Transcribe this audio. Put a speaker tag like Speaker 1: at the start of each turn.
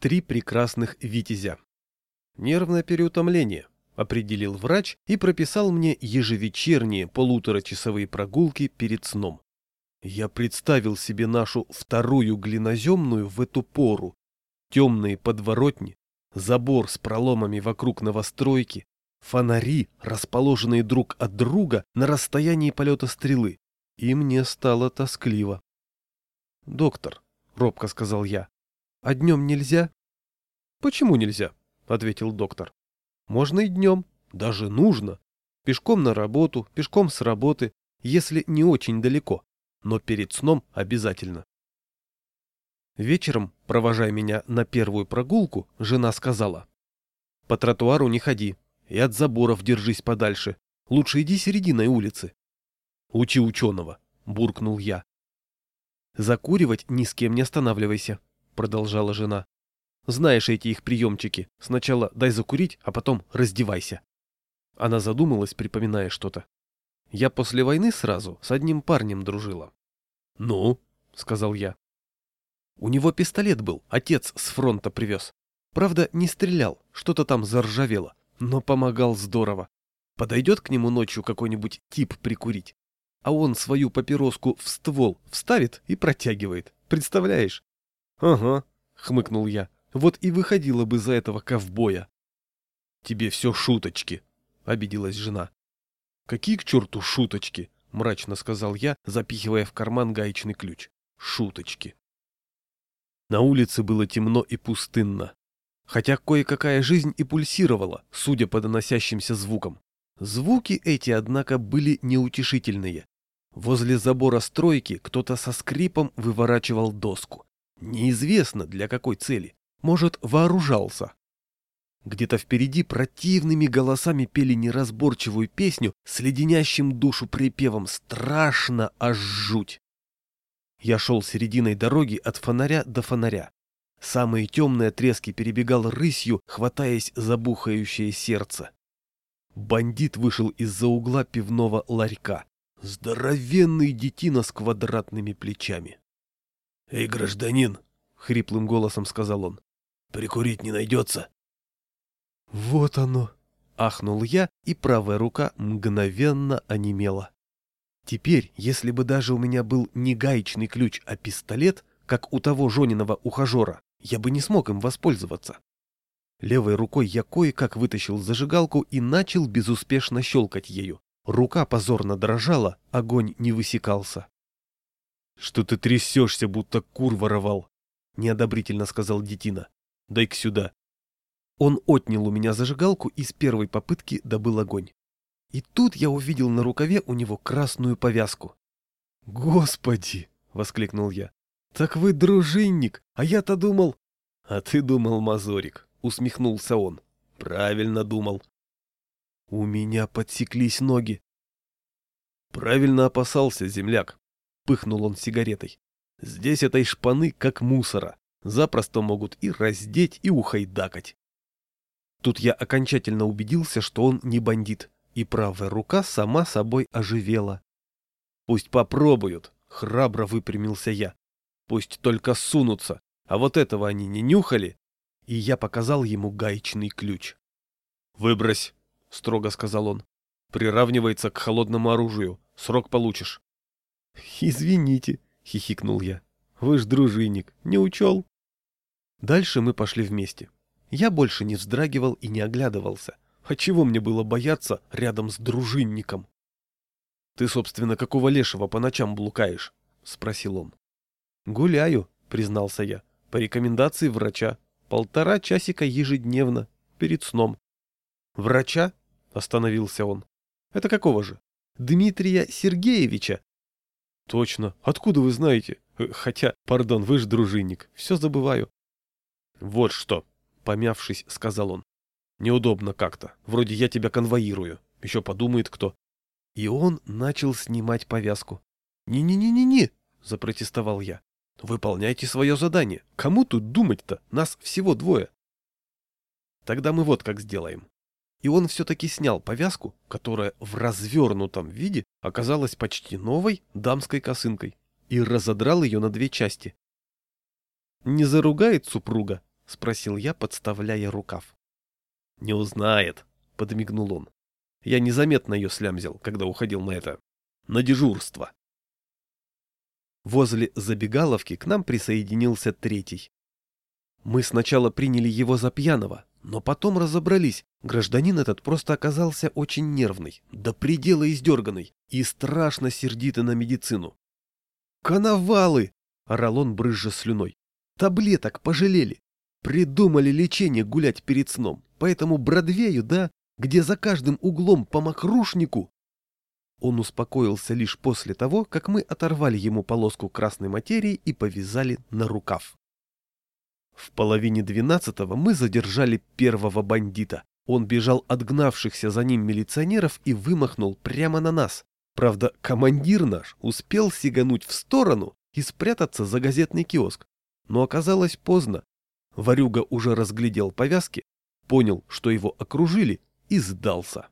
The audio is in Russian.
Speaker 1: Три прекрасных витязя. Нервное переутомление, определил врач и прописал мне ежевечерние полуторачасовые прогулки перед сном. Я представил себе нашу вторую глиноземную в эту пору. Темные подворотни, забор с проломами вокруг новостройки, фонари, расположенные друг от друга на расстоянии полета стрелы. И мне стало тоскливо. «Доктор», — робко сказал я, — «а днем нельзя?» «Почему нельзя?» — ответил доктор. «Можно и днем, даже нужно. Пешком на работу, пешком с работы, если не очень далеко но перед сном обязательно. Вечером, провожая меня на первую прогулку, жена сказала, «По тротуару не ходи и от заборов держись подальше, лучше иди серединой улицы». «Учи ученого», — буркнул я. «Закуривать ни с кем не останавливайся», — продолжала жена. «Знаешь эти их приемчики. Сначала дай закурить, а потом раздевайся». Она задумалась, припоминая что-то. Я после войны сразу с одним парнем дружила. «Ну?» — сказал я. У него пистолет был, отец с фронта привез. Правда, не стрелял, что-то там заржавело, но помогал здорово. Подойдет к нему ночью какой-нибудь тип прикурить, а он свою папироску в ствол вставит и протягивает. Представляешь? — Ага, — хмыкнул я. — Вот и выходила бы за этого ковбоя. — Тебе все шуточки, — обиделась жена. «Какие к черту шуточки?» — мрачно сказал я, запихивая в карман гаечный ключ. «Шуточки». На улице было темно и пустынно. Хотя кое-какая жизнь и пульсировала, судя по доносящимся звукам. Звуки эти, однако, были неутешительные. Возле забора стройки кто-то со скрипом выворачивал доску. Неизвестно для какой цели. Может, вооружался. Где-то впереди противными голосами пели неразборчивую песню с леденящим душу припевом «Страшно, аж жуть». Я шел серединой дороги от фонаря до фонаря. Самые темные отрезки перебегал рысью, хватаясь за бухающее сердце. Бандит вышел из-за угла пивного ларька. Здоровенный детина с квадратными плечами. — Эй, гражданин! — хриплым голосом сказал он. — Прикурить не найдется? «Вот оно!» — ахнул я, и правая рука мгновенно онемела. Теперь, если бы даже у меня был не гаечный ключ, а пистолет, как у того Жониного ухажера, я бы не смог им воспользоваться. Левой рукой я кое-как вытащил зажигалку и начал безуспешно щелкать ею. Рука позорно дрожала, огонь не высекался. — Что ты трясешься, будто кур воровал? — неодобрительно сказал детина. — Дай-ка сюда. Он отнял у меня зажигалку и с первой попытки добыл огонь. И тут я увидел на рукаве у него красную повязку. «Господи!» — воскликнул я. «Так вы дружинник, а я-то думал...» «А ты думал, Мазорик», — усмехнулся он. «Правильно думал». У меня подсеклись ноги. «Правильно опасался, земляк», — пыхнул он сигаретой. «Здесь этой шпаны как мусора. Запросто могут и раздеть, и ухайдакать. Тут я окончательно убедился, что он не бандит, и правая рука сама собой оживела. «Пусть попробуют», — храбро выпрямился я. «Пусть только сунутся, а вот этого они не нюхали». И я показал ему гаечный ключ. «Выбрось», — строго сказал он. «Приравнивается к холодному оружию. Срок получишь». «Извините», — хихикнул я. «Вы ж дружинник, не учел?» Дальше мы пошли вместе. Я больше не вздрагивал и не оглядывался. А чего мне было бояться рядом с дружинником? — Ты, собственно, какого лешего по ночам блукаешь? — спросил он. — Гуляю, — признался я, — по рекомендации врача. Полтора часика ежедневно, перед сном. — Врача? — остановился он. — Это какого же? Дмитрия Сергеевича? — Точно. Откуда вы знаете? Хотя, пардон, вы же дружинник. Все забываю. — Вот что, помявшись, сказал он. Неудобно как-то. Вроде я тебя конвоирую. Еще подумает кто. И он начал снимать повязку. «Не-не-не-не-не!» — запротестовал я. «Выполняйте свое задание. Кому тут думать-то? Нас всего двое». «Тогда мы вот как сделаем». И он все-таки снял повязку, которая в развернутом виде оказалась почти новой дамской косынкой, и разодрал ее на две части. «Не заругает супруга?» спросил я, подставляя рукав. Не узнает, подмигнул он. Я незаметно ее слямзил, когда уходил на это... на дежурство. Возле забегаловки к нам присоединился третий. Мы сначала приняли его за пьяного, но потом разобрались, гражданин этот просто оказался очень нервный, до предела издерганный и страшно сердитый на медицину. «Коновалы!» — орал он, брызжа слюной. «Таблеток пожалели! Придумали лечение гулять перед сном, поэтому Бродвею, да, где за каждым углом по мокрушнику!» Он успокоился лишь после того, как мы оторвали ему полоску красной материи и повязали на рукав. В половине двенадцатого мы задержали первого бандита. Он бежал от гнавшихся за ним милиционеров и вымахнул прямо на нас. Правда, командир наш успел сигануть в сторону и спрятаться за газетный киоск. Но оказалось поздно. Варюга уже разглядел повязки, понял, что его окружили и сдался.